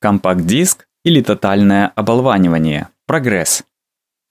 Компакт-диск или тотальное оболванивание. Прогресс.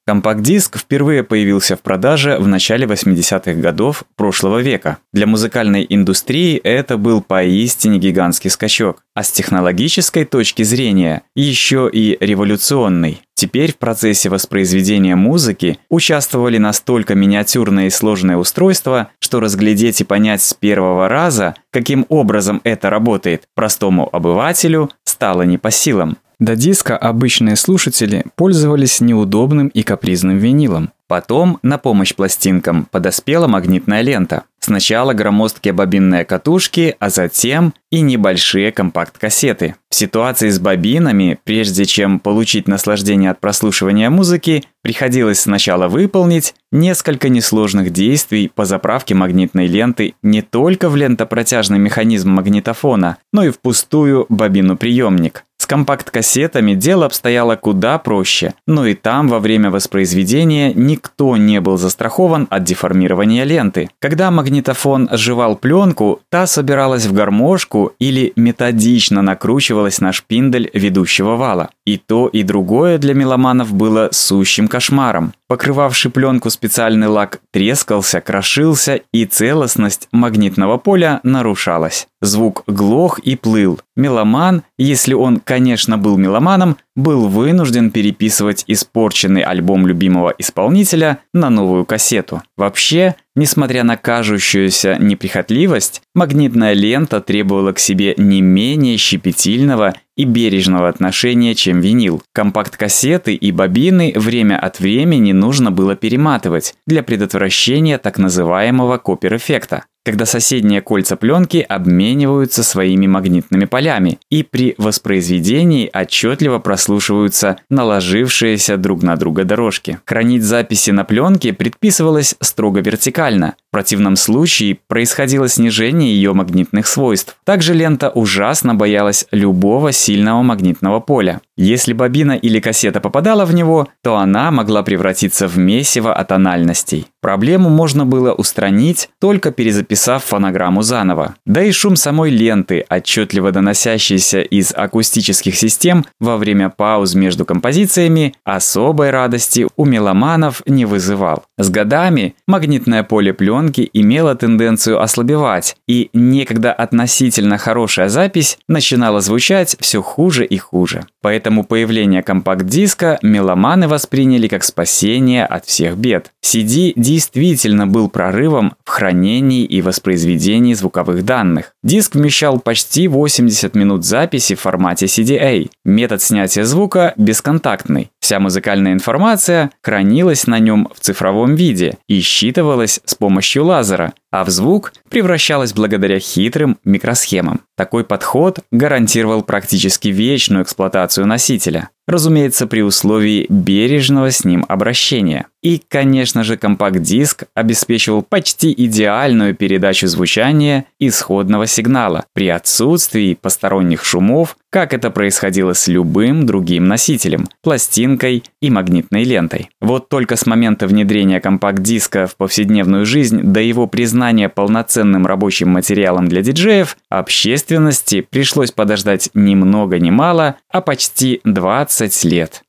Компакт-диск впервые появился в продаже в начале 80-х годов прошлого века. Для музыкальной индустрии это был поистине гигантский скачок, а с технологической точки зрения еще и революционный. Теперь в процессе воспроизведения музыки участвовали настолько миниатюрные и сложные устройства, что разглядеть и понять с первого раза, каким образом это работает, простому обывателю стало не по силам. До диска обычные слушатели пользовались неудобным и капризным винилом. Потом на помощь пластинкам подоспела магнитная лента. Сначала громоздкие бобинные катушки, а затем и небольшие компакт-кассеты. В ситуации с бобинами, прежде чем получить наслаждение от прослушивания музыки, приходилось сначала выполнить несколько несложных действий по заправке магнитной ленты не только в лентопротяжный механизм магнитофона, но и в пустую бобину-приемник. С компакт-кассетами дело обстояло куда проще, но и там во время воспроизведения никто не был застрахован от деформирования ленты. Когда магнитофон сживал пленку, та собиралась в гармошку или методично накручивалась на шпиндель ведущего вала. И то, и другое для меломанов было сущим кошмаром. Покрывавший пленку специальный лак трескался, крошился, и целостность магнитного поля нарушалась. Звук глох и плыл. Меломан, если он, конечно, был меломаном, был вынужден переписывать испорченный альбом любимого исполнителя на новую кассету. Вообще, несмотря на кажущуюся неприхотливость, магнитная лента требовала к себе не менее щепетильного и бережного отношения, чем винил. Компакт-кассеты и бобины время от времени нужно было перематывать для предотвращения так называемого копер-эффекта когда соседние кольца пленки обмениваются своими магнитными полями, и при воспроизведении отчетливо прослушиваются наложившиеся друг на друга дорожки. Хранить записи на пленке предписывалось строго вертикально. В противном случае происходило снижение ее магнитных свойств. Также лента ужасно боялась любого сильного магнитного поля. Если бобина или кассета попадала в него, то она могла превратиться в месиво атональностей. Проблему можно было устранить, только перезаписав фонограмму заново. Да и шум самой ленты, отчетливо доносящийся из акустических систем во время пауз между композициями, особой радости у меломанов не вызывал. С годами магнитное поле пленки имело тенденцию ослабевать, и некогда относительно хорошая запись начинала звучать все хуже и хуже. Поэтому появление компакт-диска меломаны восприняли как спасение от всех бед. CD действительно был прорывом в хранении и воспроизведении звуковых данных. Диск вмещал почти 80 минут записи в формате CDA. Метод снятия звука бесконтактный. Вся музыкальная информация хранилась на нем в цифровом виде и считывалась с помощью лазера, а в звук превращалась благодаря хитрым микросхемам. Такой подход гарантировал практически вечную эксплуатацию носителя. Разумеется, при условии бережного с ним обращения. И, конечно же, компакт-диск обеспечивал почти идеальную передачу звучания исходного сигнала при отсутствии посторонних шумов, как это происходило с любым другим носителем, пластинкой и магнитной лентой. Вот только с момента внедрения компакт-диска в повседневную жизнь до его признания полноценным рабочим материалом для диджеев, общественности пришлось подождать ни много ни мало, а почти 20 лет.